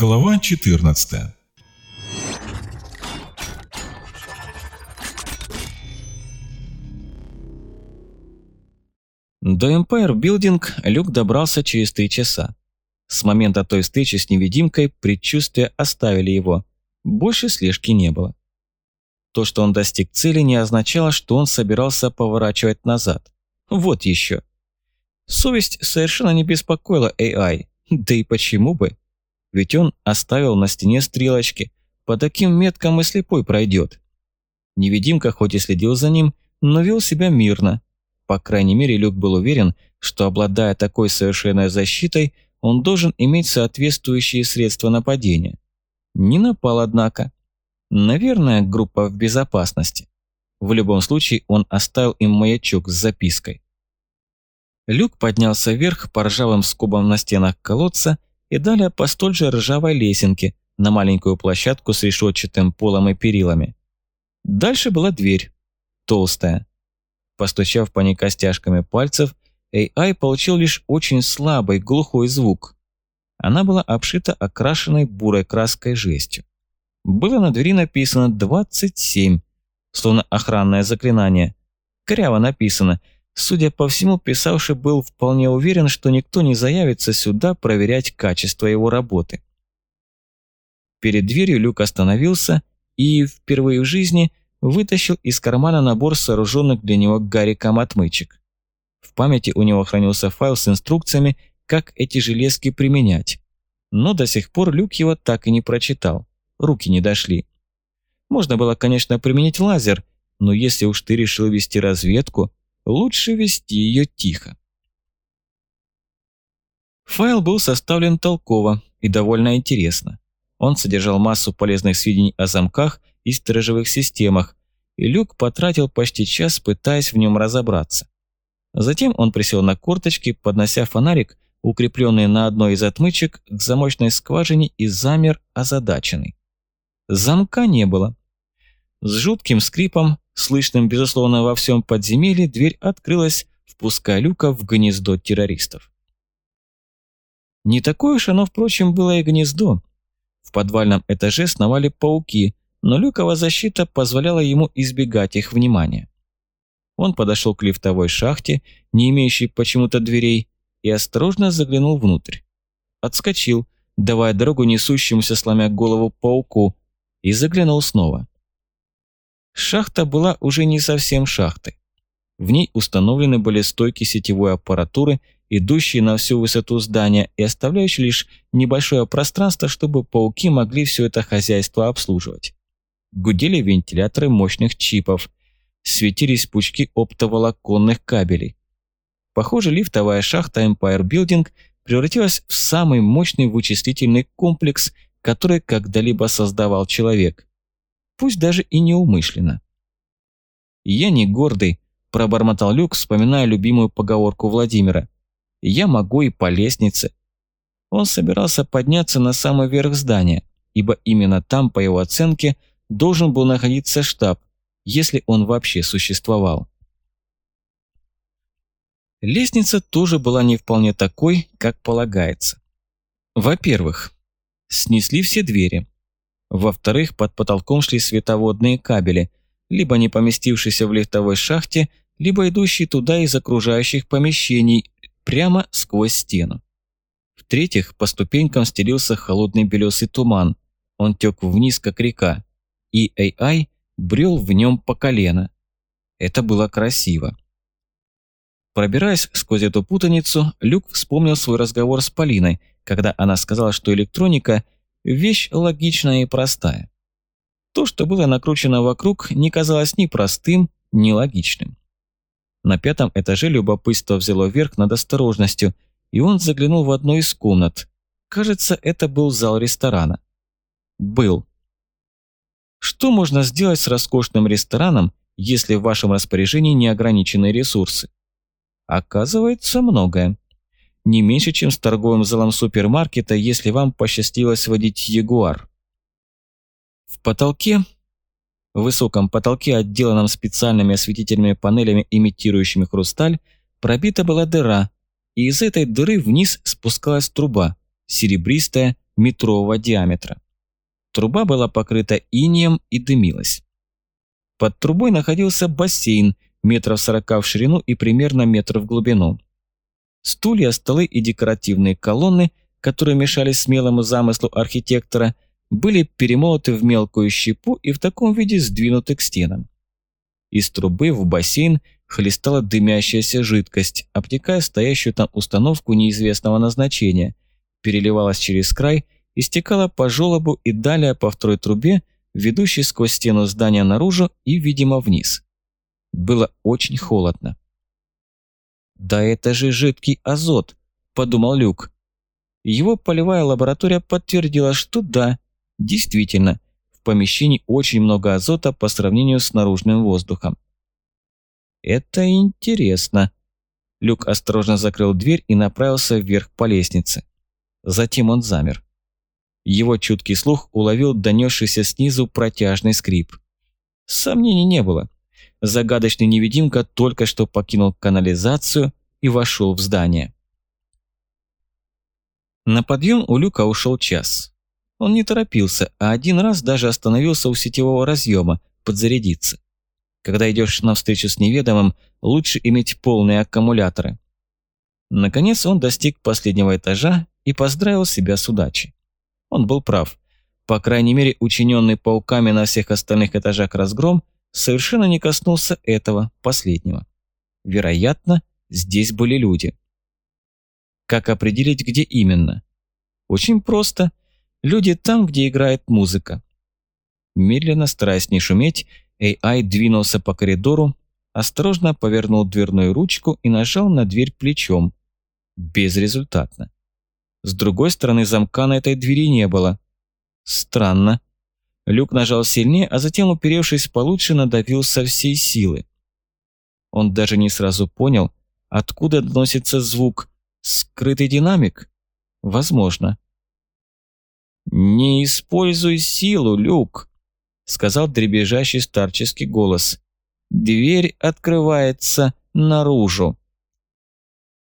Глава 14 До Empire Building Люк добрался через три часа. С момента той встречи с невидимкой предчувствия оставили его. Больше слежки не было. То, что он достиг цели, не означало, что он собирался поворачивать назад. Вот еще. Совесть совершенно не беспокоила AI. Да и почему бы? Ведь он оставил на стене стрелочки. По таким меткам и слепой пройдет. Невидимка хоть и следил за ним, но вел себя мирно. По крайней мере, Люк был уверен, что обладая такой совершенной защитой, он должен иметь соответствующие средства нападения. Не напал, однако. Наверное, группа в безопасности. В любом случае, он оставил им маячок с запиской. Люк поднялся вверх по ржавым скобам на стенах колодца и далее по столь же ржавой лесенке на маленькую площадку с решетчатым полом и перилами. Дальше была дверь. Толстая. Постучав по ней костяшками пальцев, AI получил лишь очень слабый, глухой звук. Она была обшита окрашенной бурой краской жестью. Было на двери написано 27, словно охранное заклинание. Коряво написано. Судя по всему, писавший был вполне уверен, что никто не заявится сюда проверять качество его работы. Перед дверью Люк остановился и, впервые в жизни, вытащил из кармана набор сооруженных для него гариком отмычек. В памяти у него хранился файл с инструкциями, как эти железки применять. Но до сих пор Люк его так и не прочитал руки не дошли. Можно было, конечно, применить лазер, но если уж ты решил вести разведку, лучше вести ее тихо. Файл был составлен толково и довольно интересно. Он содержал массу полезных сведений о замках и сторожевых системах, и Люк потратил почти час, пытаясь в нем разобраться. Затем он присел на корточки, поднося фонарик, укрепленный на одной из отмычек, к замочной скважине и замер озадаченный. Замка не было. С жутким скрипом, слышным, безусловно, во всем подземелье, дверь открылась, впуская Люка в гнездо террористов. Не такое уж оно, впрочем, было и гнездо. В подвальном этаже сновали пауки, но люкова защита позволяла ему избегать их внимания. Он подошел к лифтовой шахте, не имеющей почему-то дверей, и осторожно заглянул внутрь. Отскочил, давая дорогу несущемуся, сломя голову пауку, и заглянул снова. Шахта была уже не совсем шахтой. В ней установлены были стойки сетевой аппаратуры, идущие на всю высоту здания и оставляющие лишь небольшое пространство, чтобы пауки могли все это хозяйство обслуживать. Гудели вентиляторы мощных чипов, светились пучки оптоволоконных кабелей. Похоже, лифтовая шахта Empire Building превратилась в самый мощный вычислительный комплекс – который когда-либо создавал человек. Пусть даже и неумышленно. «Я не гордый», – пробормотал Люк, вспоминая любимую поговорку Владимира. «Я могу и по лестнице». Он собирался подняться на самый верх здания, ибо именно там, по его оценке, должен был находиться штаб, если он вообще существовал. Лестница тоже была не вполне такой, как полагается. Во-первых, снесли все двери. Во-вторых, под потолком шли световодные кабели, либо не поместившиеся в лифтовой шахте, либо идущие туда из окружающих помещений, прямо сквозь стену. В-третьих, по ступенькам стелился холодный белесый туман. Он тек вниз, как река. И AI брел в нем по колено. Это было красиво. Пробираясь сквозь эту путаницу, Люк вспомнил свой разговор с Полиной, когда она сказала, что электроника – вещь логичная и простая. То, что было накручено вокруг, не казалось ни простым, ни логичным. На пятом этаже любопытство взяло верх над осторожностью, и он заглянул в одну из комнат. Кажется, это был зал ресторана. Был. Что можно сделать с роскошным рестораном, если в вашем распоряжении неограниченные ресурсы? Оказывается, многое не меньше, чем с торговым залом супермаркета, если вам посчастливилось водить Ягуар. В потолке, в высоком потолке, отделанном специальными осветительными панелями, имитирующими хрусталь, пробита была дыра, и из этой дыры вниз спускалась труба, серебристая, метрового диаметра. Труба была покрыта инеем и дымилась. Под трубой находился бассейн метров сорока в ширину и примерно метр в глубину. Стулья, столы и декоративные колонны, которые мешали смелому замыслу архитектора, были перемолоты в мелкую щепу и в таком виде сдвинуты к стенам. Из трубы в бассейн хлестала дымящаяся жидкость, обтекая стоящую там установку неизвестного назначения, переливалась через край и стекала по желобу и далее по второй трубе, ведущей сквозь стену здания наружу и, видимо, вниз. Было очень холодно. «Да это же жидкий азот», – подумал Люк. Его полевая лаборатория подтвердила, что да, действительно, в помещении очень много азота по сравнению с наружным воздухом. Это интересно. Люк осторожно закрыл дверь и направился вверх по лестнице. Затем он замер. Его чуткий слух уловил донесшийся снизу протяжный скрип. Сомнений не было. Загадочный невидимка только что покинул канализацию и вошел в здание. На подъем у Люка ушел час. Он не торопился, а один раз даже остановился у сетевого разъема подзарядиться. Когда идешь навстречу с неведомым, лучше иметь полные аккумуляторы. Наконец он достиг последнего этажа и поздравил себя с удачей. Он был прав. По крайней мере, учиненный пауками на всех остальных этажах разгром совершенно не коснулся этого последнего. Вероятно, здесь были люди. Как определить, где именно? Очень просто. Люди там, где играет музыка. Медленно, стараясь не шуметь, AI двинулся по коридору, осторожно повернул дверную ручку и нажал на дверь плечом. Безрезультатно. С другой стороны замка на этой двери не было. Странно. Люк нажал сильнее, а затем, уперевшись получше, надавил со всей силы. Он даже не сразу понял, откуда доносится звук. Скрытый динамик? Возможно. «Не используй силу, Люк», — сказал дребезжащий старческий голос. «Дверь открывается наружу».